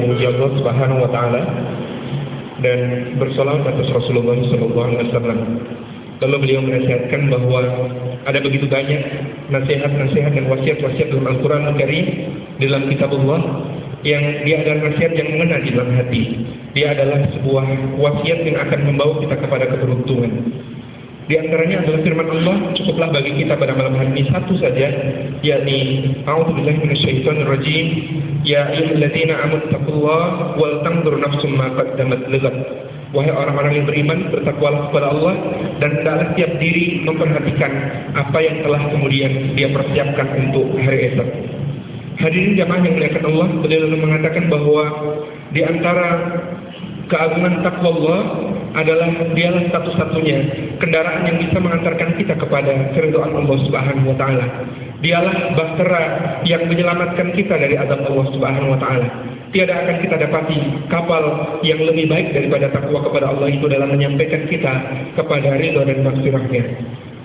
memuji Allah Subhanahu wa taala dan bersolawat atas Rasulullah sallallahu alaihi wasallam. Lalu beliau menasihatkan bahwa ada begitu banyak nasihat-nasihat dan wasiat-wasiat dalam Al-Qur'an Al-Karim dalam kitab Allah yang dia adalah nasihat yang mengena di dalam hati. Dia adalah sebuah wasiat yang akan membawa kita kepada keberuntungan. Di antaranya adalah firman Allah, cukuplah bagi kita pada malam hari ini satu saja, yakni A'udzubillahi minasyaitonirrajim, ya ayyuhalladzina amanu taqullaha wal tanzur nafsum ma qaddamat lighad. Wahai orang-orang yang beriman, bertakwalah kepada Allah dan hendaklah tiap diri memperhatikan apa yang telah kemudian dia persiapkan untuk hari esok. Hadirin jamaah yang dimuliakan Allah, beliau mengatakan bahwa di antara keagungan takwa Allah adalah dialah satu-satunya kendaraan yang bisa mengantarkan kita kepada keridhaan Allah Subhanahu wa taala. Dialah bahtera yang menyelamatkan kita dari azab Allah Subhanahu wa taala. Tiada akan kita dapati kapal yang lebih baik daripada takwa kepada Allah itu dalam menyampaikan kita kepada ridho dan maghfirahnya.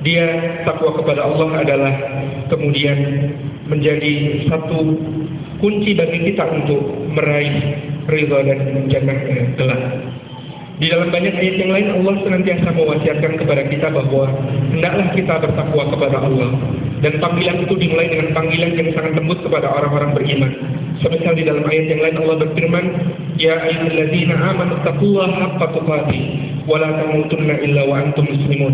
Dia takwa kepada Allah adalah kemudian menjadi satu kunci bagi kita untuk meraih ridha dan jannah kelak. Di dalam banyak ayat yang lain Allah senantiasa mewasiatkan kepada kita bahwa hendaklah kita bertakwa kepada Allah dan panggilan itu dimulai dengan panggilan yang sangat lembut kepada orang-orang beriman. Semisal di dalam ayat yang lain Allah berfirman, "Ya ayyuhalladzina amanu taqullaha haqqa tuqatih wa la tamutunna illa wa antum muslimun."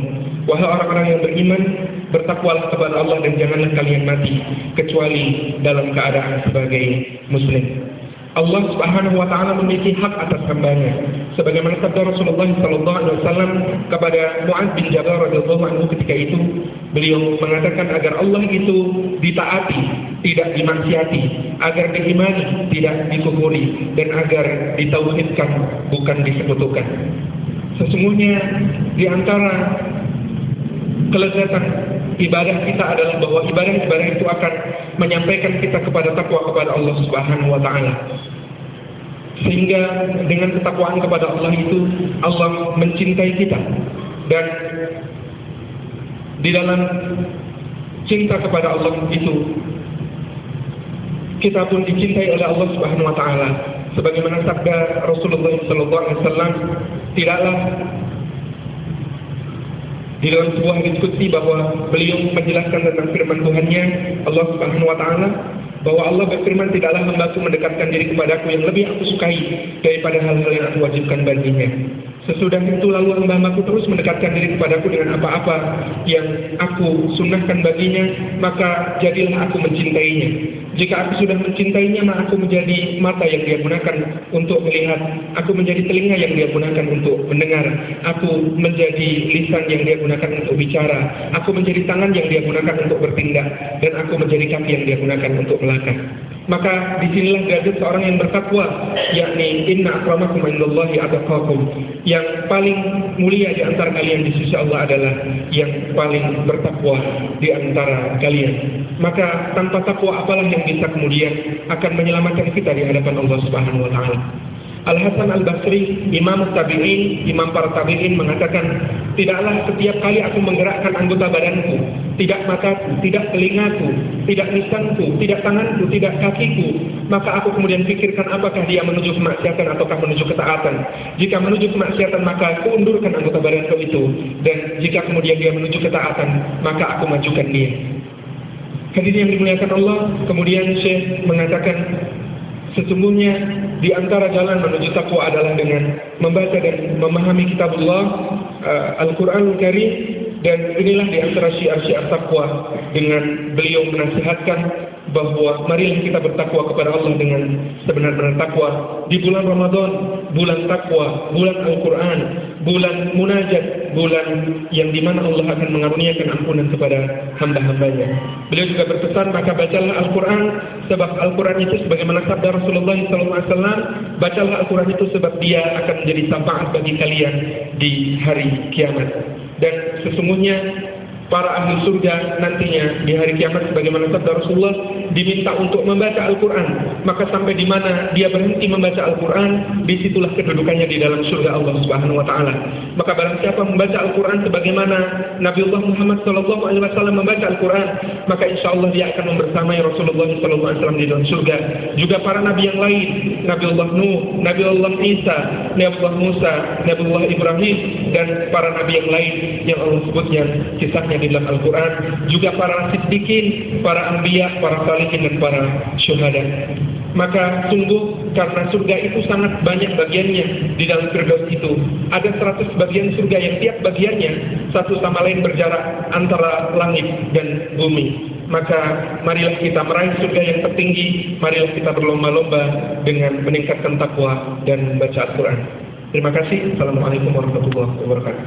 Wahai orang-orang yang beriman, bertakwalah kepada Allah dan janganlah kalian mati kecuali dalam keadaan sebagai muslim. Allah Subhanahu wa taala memiliki hak atas hambanya. Sebagaimana sabda Rasulullah sallallahu alaihi wasallam kepada Mu'adz bin Jabal radhiyallahu anhu ketika itu, beliau mengatakan agar Allah itu ditaati, tidak dimaksiati, agar diimani, tidak dikufuri dan agar ditauhidkan bukan disekutukan. Sesungguhnya di antara kelezatan ibadah kita adalah bahwa ibadah-ibadah itu akan menyampaikan kita kepada takwa kepada Allah Subhanahu wa taala. Sehingga dengan ketakwaan kepada Allah itu Allah mencintai kita dan di dalam cinta kepada Allah itu kita pun dicintai oleh Allah Subhanahu wa taala sebagaimana sabda Rasulullah sallallahu alaihi wasallam tidaklah di dalam sebuah diskusi bahwa beliau menjelaskan tentang firman Tuhannya Allah Subhanahu wa taala bahwa Allah berfirman tidaklah hambaku mendekatkan diri kepadaku yang lebih aku sukai daripada hal-hal yang aku wajibkan baginya. Sesudah itu lalu hamba-hambaku terus mendekatkan diri kepadaku dengan apa-apa yang aku sunnahkan baginya, maka jadilah aku mencintainya. Jika aku sudah mencintainya, maka aku menjadi mata yang dia gunakan untuk melihat, aku menjadi telinga yang dia gunakan untuk mendengar, aku menjadi lisan yang dia gunakan untuk bicara, aku menjadi tangan yang dia gunakan untuk bertindak, dan aku menjadi kaki yang dia gunakan untuk melangkah. Maka di sinilah derajat seorang yang bertakwa, yakni inna akramakum indallahi atqakum. Yang paling mulia di antara kalian di sisi Allah adalah yang paling bertakwa di antara kalian. Maka tanpa takwa apalah yang bisa kemudian akan menyelamatkan kita di hadapan Allah Subhanahu wa taala. Al Hasan Al Basri, Imam Tabi'in, Imam para Tabi'in mengatakan, tidaklah setiap kali aku menggerakkan anggota badanku, tidak mataku, tidak telingaku, tidak lisanku, tidak tanganku, tidak kakiku, maka aku kemudian pikirkan apakah dia menuju kemaksiatan ataukah menuju ketaatan. Jika menuju kemaksiatan maka aku undurkan anggota badanku itu, dan jika kemudian dia menuju ketaatan maka aku majukan dia. Hadirin yang dimuliakan Allah, kemudian Syekh mengatakan Sesungguhnya di antara jalan menuju takwa adalah dengan membaca dan memahami kitabullah uh, Al-Quran Al-Karim dan inilah di antara syiar-syiar takwa dengan beliau menasihatkan bahwa marilah kita bertakwa kepada Allah dengan sebenar-benar takwa di bulan Ramadan, bulan takwa, bulan Al-Quran, bulan munajat, bulan yang di mana Allah akan mengaruniakan ampunan kepada hamba-hambanya. Beliau juga berpesan maka bacalah Al-Quran sebab Al-Quran itu sebagaimana sabda Rasulullah SAW, bacalah Al-Quran itu sebab dia akan menjadi syafaat bagi kalian di hari kiamat. Dan sesungguhnya para ahli surga nantinya di hari kiamat sebagaimana sabda Rasulullah diminta untuk membaca Al-Quran, maka sampai di mana dia berhenti membaca Al-Quran, di situlah kedudukannya di dalam surga Allah Subhanahu Wa Taala. Maka barang siapa membaca Al-Quran sebagaimana Nabiullah Muhammad Sallallahu Alaihi Wasallam membaca Al-Quran, maka insya Allah dia akan membersamai Rasulullah Sallallahu Alaihi Wasallam di dalam surga. Juga para nabi yang lain, Nabiullah Nuh, Nabiullah Isa, Nabiullah Musa, Nabiullah Ibrahim, dan para nabi yang lain yang Allah sebutnya kisahnya di dalam Al-Quran. Juga para siddiqin, para anbiya, para salihin dan para syuhada. Maka sungguh karena surga itu sangat banyak bagiannya di dalam Firdaus itu. Ada 100 bagian surga yang tiap bagiannya satu sama lain berjarak antara langit dan bumi. Maka marilah kita meraih surga yang tertinggi, marilah kita berlomba-lomba dengan meningkatkan takwa dan baca Al-Quran. Terima kasih. Assalamualaikum warahmatullahi wabarakatuh.